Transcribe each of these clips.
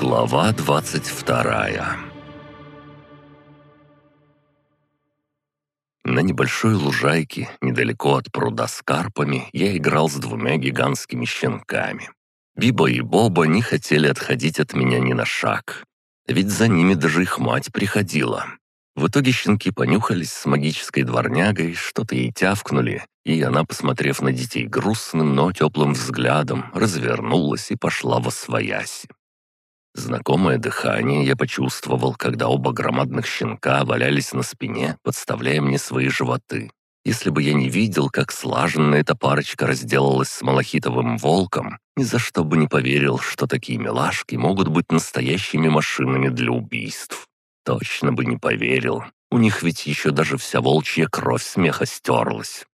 Глава двадцать вторая На небольшой лужайке, недалеко от пруда с карпами, я играл с двумя гигантскими щенками. Биба и Боба не хотели отходить от меня ни на шаг. Ведь за ними даже их мать приходила. В итоге щенки понюхались с магической дворнягой, что-то ей тявкнули, и она, посмотрев на детей грустным, но теплым взглядом, развернулась и пошла во свояси. Знакомое дыхание я почувствовал, когда оба громадных щенка валялись на спине, подставляя мне свои животы. Если бы я не видел, как слаженно эта парочка разделалась с малахитовым волком, ни за что бы не поверил, что такие милашки могут быть настоящими машинами для убийств. Точно бы не поверил. У них ведь еще даже вся волчья кровь смеха стерлась.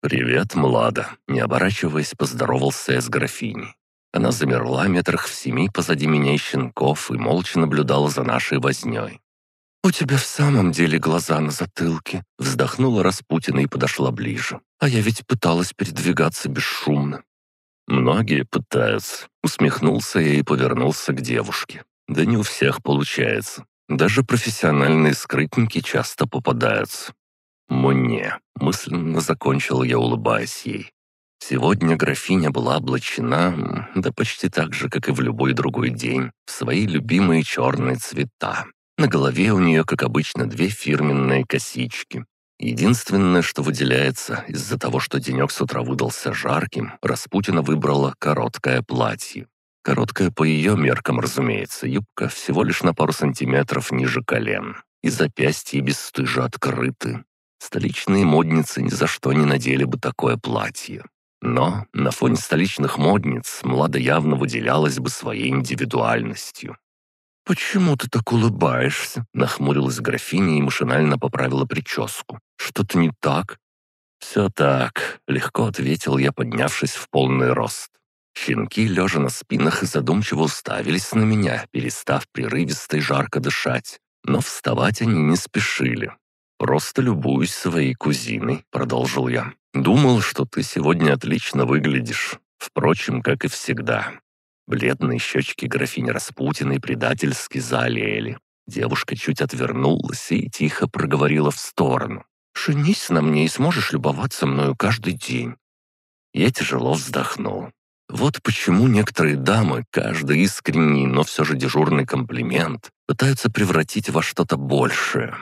«Привет, Млада!» — не оборачиваясь, поздоровался я с графиней. Она замерла метрах в семи позади меня и щенков и молча наблюдала за нашей вознёй. «У тебя в самом деле глаза на затылке», — вздохнула Распутина и подошла ближе. «А я ведь пыталась передвигаться бесшумно». «Многие пытаются», — усмехнулся я и повернулся к девушке. «Да не у всех получается. Даже профессиональные скрытники часто попадаются. «Мне», — мысленно закончил я, улыбаясь ей. Сегодня графиня была облачена, да почти так же, как и в любой другой день, в свои любимые черные цвета. На голове у нее, как обычно, две фирменные косички. Единственное, что выделяется, из-за того, что денек с утра выдался жарким, Распутина выбрала короткое платье. Короткая по ее меркам, разумеется, юбка всего лишь на пару сантиметров ниже колен. И запястья бесстыжо открыты. Столичные модницы ни за что не надели бы такое платье. Но на фоне столичных модниц Млада явно выделялась бы своей индивидуальностью. «Почему ты так улыбаешься?» — нахмурилась графиня и машинально поправила прическу. «Что-то не так?» «Все так», — легко ответил я, поднявшись в полный рост. Щенки, лежа на спинах, задумчиво уставились на меня, перестав прерывисто и жарко дышать. Но вставать они не спешили. «Просто любуюсь своей кузиной», — продолжил я. «Думал, что ты сегодня отлично выглядишь. Впрочем, как и всегда». Бледные щечки графини Распутиной предательски заолели. Девушка чуть отвернулась и тихо проговорила в сторону. «Женись на мне и сможешь любоваться мною каждый день». Я тяжело вздохнул. Вот почему некоторые дамы, каждый искренний, но все же дежурный комплимент, пытаются превратить во что-то большее.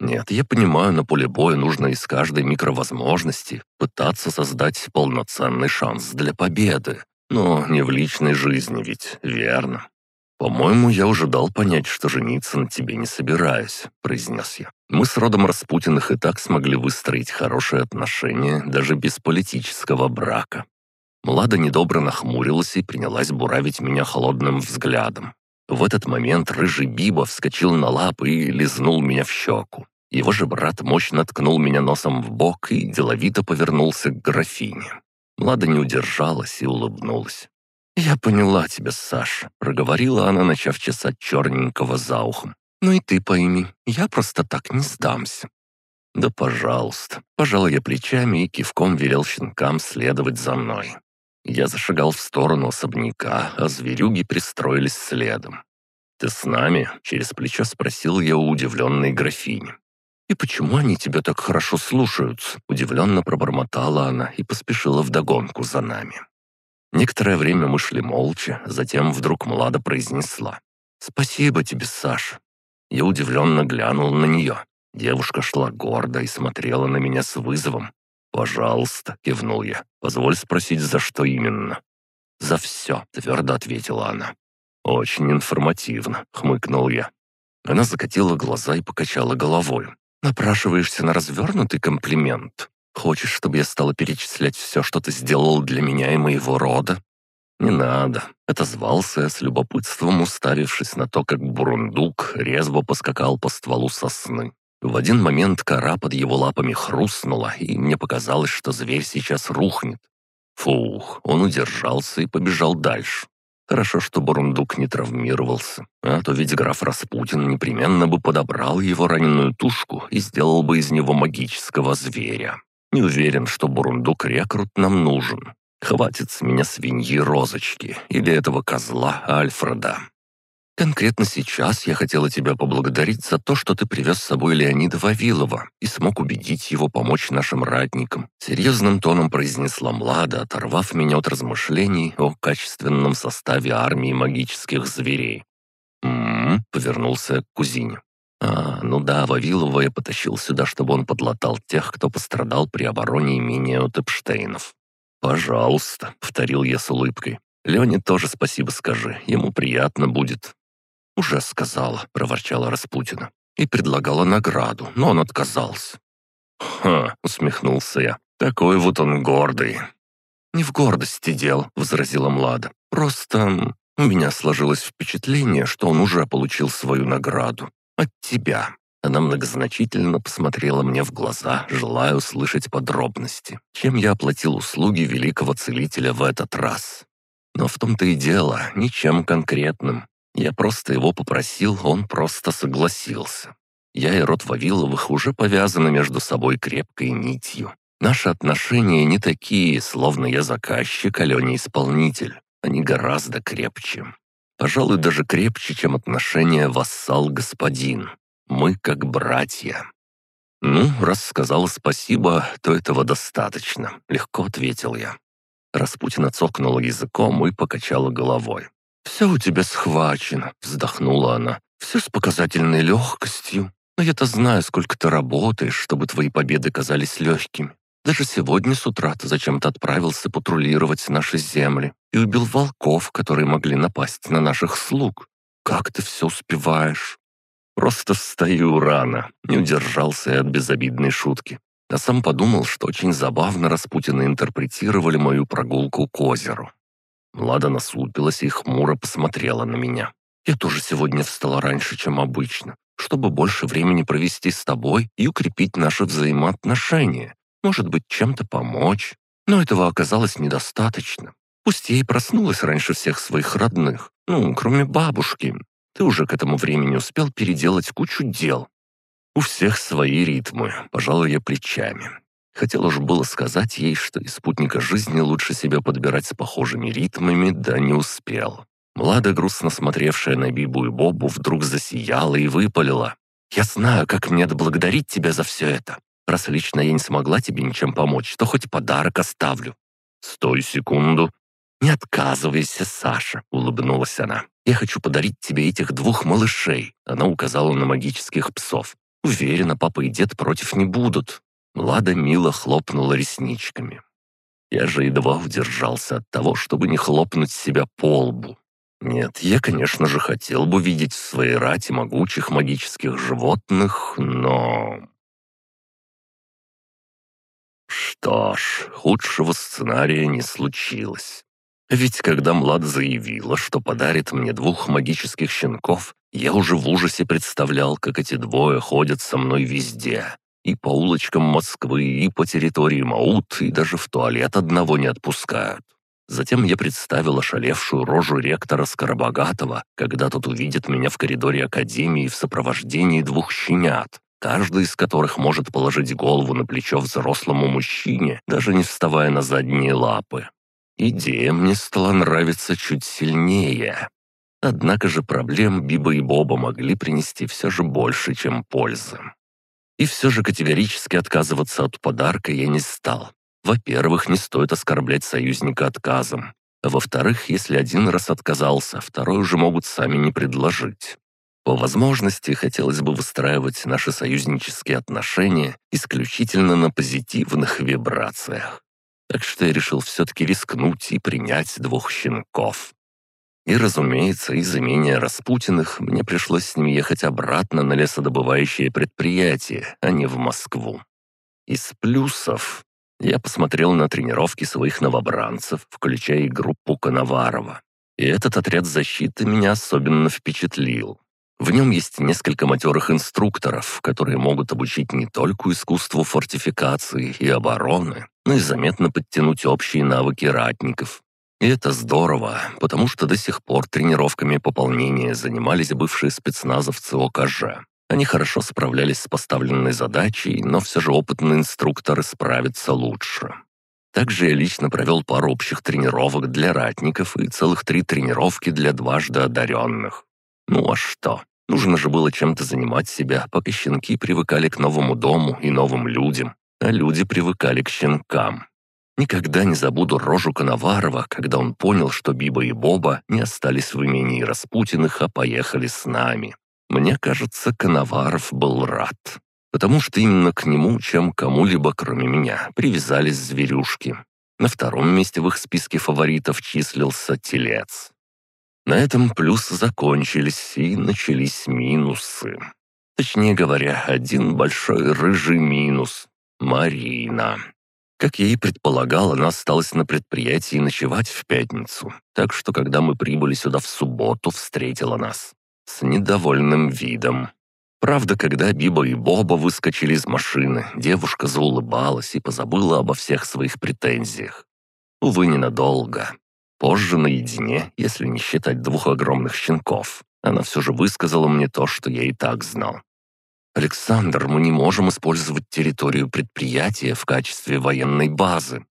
Нет, я понимаю, на поле боя нужно из каждой микровозможности пытаться создать полноценный шанс для победы. Но не в личной жизни ведь, верно? «По-моему, я уже дал понять, что жениться на тебе не собираюсь», — произнес я. «Мы с родом Распутиных и так смогли выстроить хорошие отношения даже без политического брака. Млада недобро нахмурилась и принялась буравить меня холодным взглядом. В этот момент рыжий Биба вскочил на лапы и лизнул меня в щеку. Его же брат мощно ткнул меня носом в бок и деловито повернулся к графине. Млада не удержалась и улыбнулась. «Я поняла тебя, Саша», — проговорила она, начав чесать черненького за ухом. «Ну и ты пойми, я просто так не сдамся». «Да пожалуйста». Пожал я плечами и кивком велел щенкам следовать за мной. Я зашагал в сторону особняка, а зверюги пристроились следом. «Ты с нами?» — через плечо спросил я у удивленной графини. «И почему они тебя так хорошо слушаются?» — удивленно пробормотала она и поспешила вдогонку за нами. Некоторое время мы шли молча, затем вдруг Млада произнесла. «Спасибо тебе, Саша». Я удивленно глянул на нее. Девушка шла гордо и смотрела на меня с вызовом, «Пожалуйста», — кивнул я. «Позволь спросить, за что именно?» «За все», — твердо ответила она. «Очень информативно», — хмыкнул я. Она закатила глаза и покачала головой. «Напрашиваешься на развернутый комплимент? Хочешь, чтобы я стала перечислять все, что ты сделал для меня и моего рода?» «Не надо», — отозвался я с любопытством, уставившись на то, как бурундук резво поскакал по стволу сосны. В один момент кора под его лапами хрустнула, и мне показалось, что зверь сейчас рухнет. Фух, он удержался и побежал дальше. Хорошо, что Бурундук не травмировался, а то ведь граф Распутин непременно бы подобрал его раненую тушку и сделал бы из него магического зверя. Не уверен, что Бурундук-рекрут нам нужен. Хватит с меня свиньи Розочки или этого козла Альфреда. Конкретно сейчас я хотела тебя поблагодарить за то, что ты привез с собой Леонида Вавилова и смог убедить его помочь нашим ратникам. Серьезным тоном произнесла Млада, оторвав меня от размышлений о качественном составе армии магических зверей. «М-м-м», повернулся к кузине. «А, ну да, Вавилова я потащил сюда, чтобы он подлатал тех, кто пострадал при обороне имения от Эпштейнов». «Пожалуйста», — повторил я с улыбкой. «Лене тоже спасибо скажи, ему приятно будет». «Уже сказала», — проворчала Распутина. «И предлагала награду, но он отказался». «Ха», — усмехнулся я, — «такой вот он гордый». «Не в гордости дел», — возразила Млада. «Просто у меня сложилось впечатление, что он уже получил свою награду. От тебя». Она многозначительно посмотрела мне в глаза, желая услышать подробности, чем я оплатил услуги великого целителя в этот раз. Но в том-то и дело, ничем конкретным. Я просто его попросил, он просто согласился. Я и род Вавиловых уже повязаны между собой крепкой нитью. Наши отношения не такие, словно я заказчик, а Леня исполнитель. Они гораздо крепче. Пожалуй, даже крепче, чем отношения вассал-господин. Мы как братья. «Ну, раз сказала спасибо, то этого достаточно», — легко ответил я. Распутина цокнула языком и покачала головой. «Все у тебя схвачено», — вздохнула она. «Все с показательной легкостью. Но я-то знаю, сколько ты работаешь, чтобы твои победы казались легкими. Даже сегодня с утра ты зачем-то отправился патрулировать наши земли и убил волков, которые могли напасть на наших слуг. Как ты все успеваешь?» «Просто встаю рано», — не удержался я от безобидной шутки. А сам подумал, что очень забавно Распутины интерпретировали мою прогулку к озеру. Млада насупилась и хмуро посмотрела на меня. «Я тоже сегодня встала раньше, чем обычно, чтобы больше времени провести с тобой и укрепить наши взаимоотношения. Может быть, чем-то помочь. Но этого оказалось недостаточно. Пусть я и проснулась раньше всех своих родных, ну, кроме бабушки. Ты уже к этому времени успел переделать кучу дел. У всех свои ритмы, пожалуй, я плечами. Хотел уж было сказать ей, что из спутника жизни лучше себя подбирать с похожими ритмами, да не успел. Млада, грустно смотревшая на Бибу и Бобу, вдруг засияла и выпалила. «Я знаю, как мне отблагодарить тебя за все это. Раз лично я не смогла тебе ничем помочь, то хоть подарок оставлю». «Стой секунду». «Не отказывайся, Саша», — улыбнулась она. «Я хочу подарить тебе этих двух малышей», — она указала на магических псов. «Уверена, папа и дед против не будут. Лада мило хлопнула ресничками. Я же едва удержался от того, чтобы не хлопнуть себя по лбу. Нет, я, конечно же, хотел бы видеть в своей рате могучих магических животных, но... Что ж, худшего сценария не случилось. Ведь когда Млад заявила, что подарит мне двух магических щенков, я уже в ужасе представлял, как эти двое ходят со мной везде, и по улочкам Москвы, и по территории Маут, и даже в туалет одного не отпускают. Затем я представил ошалевшую рожу ректора Скоробогатого, когда тот увидит меня в коридоре Академии в сопровождении двух щенят, каждый из которых может положить голову на плечо взрослому мужчине, даже не вставая на задние лапы. Идея мне стала нравиться чуть сильнее. Однако же проблем Биба и Боба могли принести все же больше, чем пользы. И все же категорически отказываться от подарка я не стал. Во-первых, не стоит оскорблять союзника отказом. Во-вторых, если один раз отказался, второй уже могут сами не предложить. По возможности хотелось бы выстраивать наши союзнические отношения исключительно на позитивных вибрациях. Так что я решил все-таки рискнуть и принять двух щенков. И, разумеется, из имения Распутиных мне пришлось с ним ехать обратно на лесодобывающее предприятие, а не в Москву. Из плюсов я посмотрел на тренировки своих новобранцев, включая и группу Коноварова. И этот отряд защиты меня особенно впечатлил. В нем есть несколько матерых инструкторов, которые могут обучить не только искусству фортификации и обороны, но и заметно подтянуть общие навыки ратников, и это здорово, потому что до сих пор тренировками пополнения занимались бывшие спецназовцы ОКЖ. Они хорошо справлялись с поставленной задачей, но все же опытные инструкторы справятся лучше. Также я лично провел пару общих тренировок для ратников и целых три тренировки для дважды одаренных. Ну а что? Нужно же было чем-то занимать себя, пока щенки привыкали к новому дому и новым людям, а люди привыкали к щенкам. Никогда не забуду рожу Коноварова, когда он понял, что Биба и Боба не остались в имении Распутиных, а поехали с нами. Мне кажется, Коноваров был рад. Потому что именно к нему, чем кому-либо, кроме меня, привязались зверюшки. На втором месте в их списке фаворитов числился телец. На этом плюсы закончились, и начались минусы. Точнее говоря, один большой рыжий минус — Марина. Как я и предполагал, она осталась на предприятии ночевать в пятницу, так что когда мы прибыли сюда в субботу, встретила нас. С недовольным видом. Правда, когда Биба и Боба выскочили из машины, девушка заулыбалась и позабыла обо всех своих претензиях. Увы, ненадолго. Позже наедине, если не считать двух огромных щенков, она все же высказала мне то, что я и так знал. «Александр, мы не можем использовать территорию предприятия в качестве военной базы».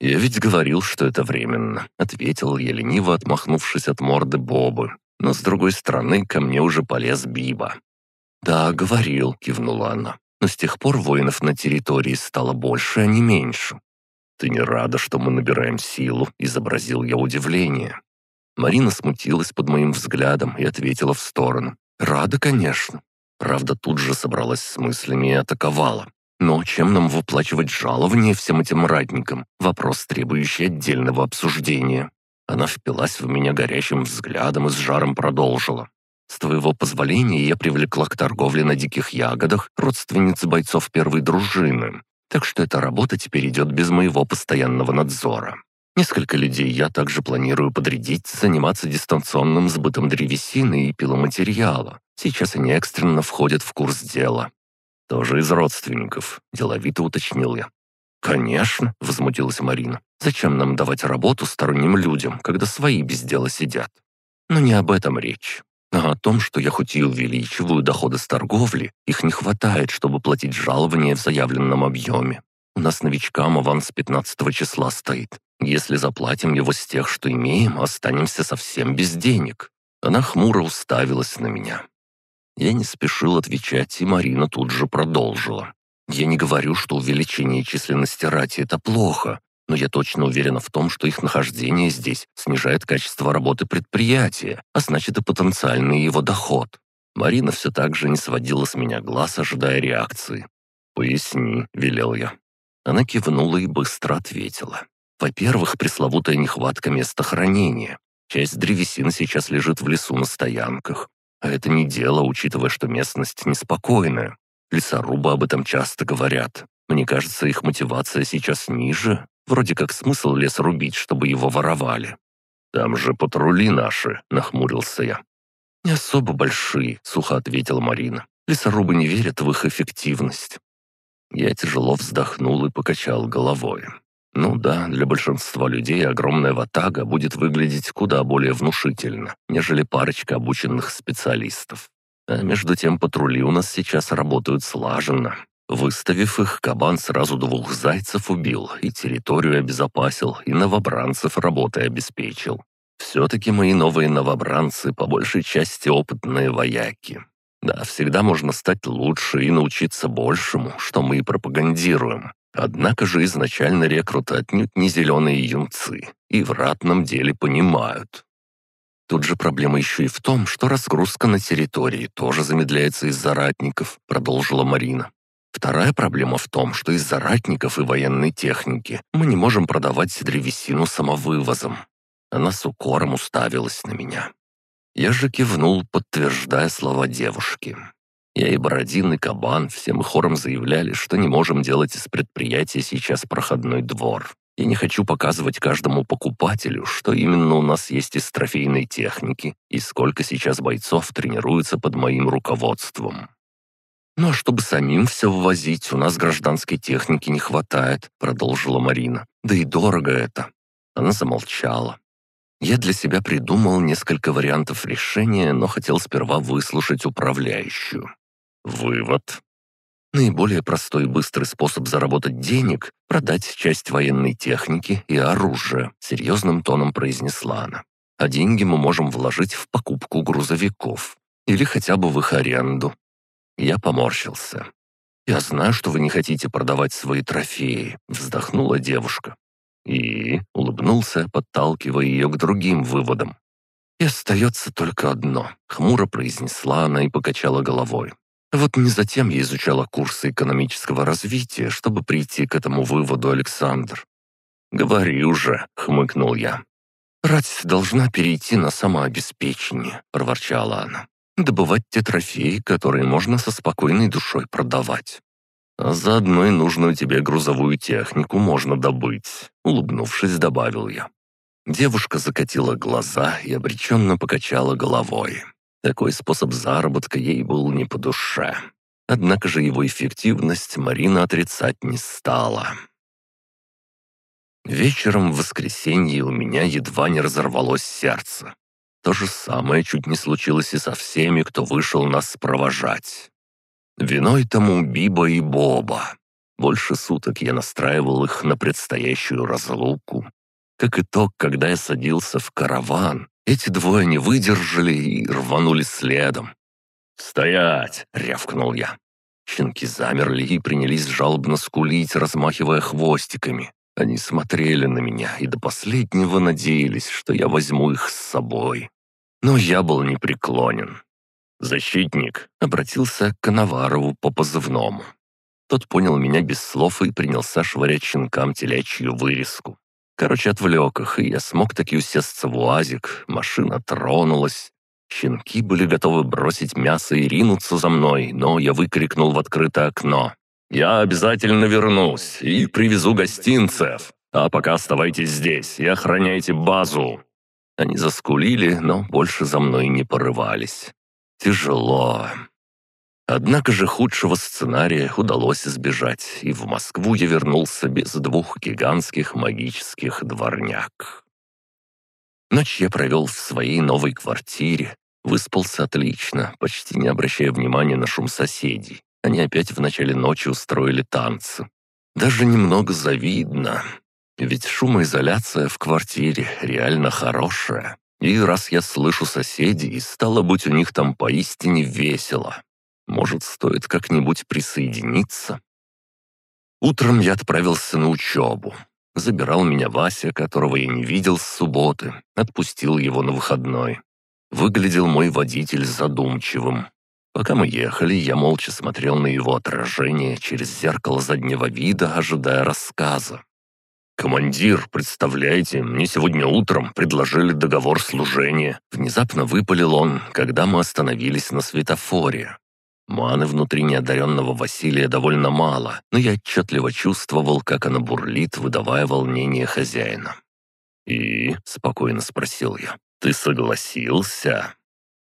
«Я ведь говорил, что это временно», — ответил я лениво, отмахнувшись от морды Бобы. Но с другой стороны, ко мне уже полез Биба. «Да, говорил», — кивнула она. «Но с тех пор воинов на территории стало больше, а не меньше». «Ты не рада, что мы набираем силу?» — изобразил я удивление. Марина смутилась под моим взглядом и ответила в сторону. «Рада, конечно. Правда, тут же собралась с мыслями и атаковала. Но чем нам выплачивать жалование всем этим ратникам? Вопрос, требующий отдельного обсуждения. Она впилась в меня горячим взглядом и с жаром продолжила. «С твоего позволения я привлекла к торговле на диких ягодах родственниц бойцов первой дружины. Так что эта работа теперь идет без моего постоянного надзора. Несколько людей я также планирую подрядить заниматься дистанционным сбытом древесины и пиломатериала. Сейчас они экстренно входят в курс дела. Тоже из родственников, деловито уточнил я. «Конечно», — возмутилась Марина. «Зачем нам давать работу сторонним людям, когда свои без дела сидят?» «Но не об этом речь, а о том, что я хоть и увеличиваю доходы с торговли, их не хватает, чтобы платить жалования в заявленном объеме. У нас новичкам аванс 15 числа стоит. Если заплатим его с тех, что имеем, останемся совсем без денег». Она хмуро уставилась на меня. Я не спешил отвечать, и Марина тут же продолжила. «Я не говорю, что увеличение численности рати — это плохо, но я точно уверена в том, что их нахождение здесь снижает качество работы предприятия, а значит и потенциальный его доход». Марина все так же не сводила с меня глаз, ожидая реакции. «Поясни», — велел я. Она кивнула и быстро ответила. Во-первых, пресловутая нехватка места хранения. Часть древесины сейчас лежит в лесу на стоянках. А это не дело, учитывая, что местность неспокойная. Лесорубы об этом часто говорят. Мне кажется, их мотивация сейчас ниже. Вроде как смысл лес рубить, чтобы его воровали. «Там же патрули наши», — нахмурился я. «Не особо большие», — сухо ответила Марина. «Лесорубы не верят в их эффективность». Я тяжело вздохнул и покачал головой. Ну да, для большинства людей огромная ватага будет выглядеть куда более внушительно, нежели парочка обученных специалистов. А между тем патрули у нас сейчас работают слаженно. Выставив их, кабан сразу двух зайцев убил, и территорию обезопасил, и новобранцев работой обеспечил. Все-таки мои новые новобранцы по большей части опытные вояки. Да, всегда можно стать лучше и научиться большему, что мы и пропагандируем. Однако же изначально рекруты отнюдь не зеленые юнцы, и в ратном деле понимают. Тут же проблема еще и в том, что разгрузка на территории тоже замедляется из-за ратников, продолжила Марина. Вторая проблема в том, что из-за ратников и военной техники мы не можем продавать древесину самовывозом. Она с укором уставилась на меня. Я же кивнул, подтверждая слова девушки. Я и Бородин, и Кабан всем хором заявляли, что не можем делать из предприятия сейчас проходной двор. Я не хочу показывать каждому покупателю, что именно у нас есть из трофейной техники и сколько сейчас бойцов тренируются под моим руководством. «Ну а чтобы самим все ввозить, у нас гражданской техники не хватает», — продолжила Марина. «Да и дорого это». Она замолчала. Я для себя придумал несколько вариантов решения, но хотел сперва выслушать управляющую. Вывод. Наиболее простой и быстрый способ заработать денег — продать часть военной техники и оружия, серьезным тоном произнесла она. а деньги мы можем вложить в покупку грузовиков или хотя бы в их аренду». Я поморщился. «Я знаю, что вы не хотите продавать свои трофеи», — вздохнула девушка. И улыбнулся, подталкивая ее к другим выводам. «И остается только одно», — хмуро произнесла она и покачала головой. «Вот не затем я изучала курсы экономического развития, чтобы прийти к этому выводу, Александр». «Говори уже», — хмыкнул я. «Рать должна перейти на самообеспечение», — проворчала она. «Добывать те трофеи, которые можно со спокойной душой продавать». «А заодно и нужную тебе грузовую технику можно добыть», — улыбнувшись, добавил я. Девушка закатила глаза и обреченно покачала головой. Такой способ заработка ей был не по душе. Однако же его эффективность Марина отрицать не стала. Вечером в воскресенье у меня едва не разорвалось сердце. То же самое чуть не случилось и со всеми, кто вышел нас провожать. Виной тому Биба и Боба. Больше суток я настраивал их на предстоящую разлуку. Как итог, когда я садился в караван, эти двое не выдержали и рванули следом. «Стоять!» — рявкнул я. Щенки замерли и принялись жалобно скулить, размахивая хвостиками. Они смотрели на меня и до последнего надеялись, что я возьму их с собой. Но я был непреклонен. «Защитник», — обратился к Коноварову по позывному. Тот понял меня без слов и принялся швырять щенкам телячью вырезку. Короче, отвлек их, и я смог таки усесться в уазик, машина тронулась. Щенки были готовы бросить мясо и ринуться за мной, но я выкрикнул в открытое окно. Я обязательно вернусь и привезу гостинцев. А пока оставайтесь здесь и охраняйте базу». Они заскулили, но больше за мной не порывались. Тяжело. Однако же худшего сценария удалось избежать, и в Москву я вернулся без двух гигантских магических дворняк. Ночь я провел в своей новой квартире, выспался отлично, почти не обращая внимания на шум соседей. Они опять в начале ночи устроили танцы. Даже немного завидно. Ведь шумоизоляция в квартире реально хорошая. И раз я слышу соседей, стало быть, у них там поистине весело. Может, стоит как-нибудь присоединиться? Утром я отправился на учебу. Забирал меня Вася, которого я не видел с субботы, отпустил его на выходной. Выглядел мой водитель задумчивым. Пока мы ехали, я молча смотрел на его отражение через зеркало заднего вида, ожидая рассказа. «Командир, представляете, мне сегодня утром предложили договор служения». Внезапно выпалил он, когда мы остановились на светофоре. Маны внутри неодаренного Василия довольно мало, но я отчетливо чувствовал, как она бурлит, выдавая волнение хозяина. «И?» — спокойно спросил я. «Ты согласился?»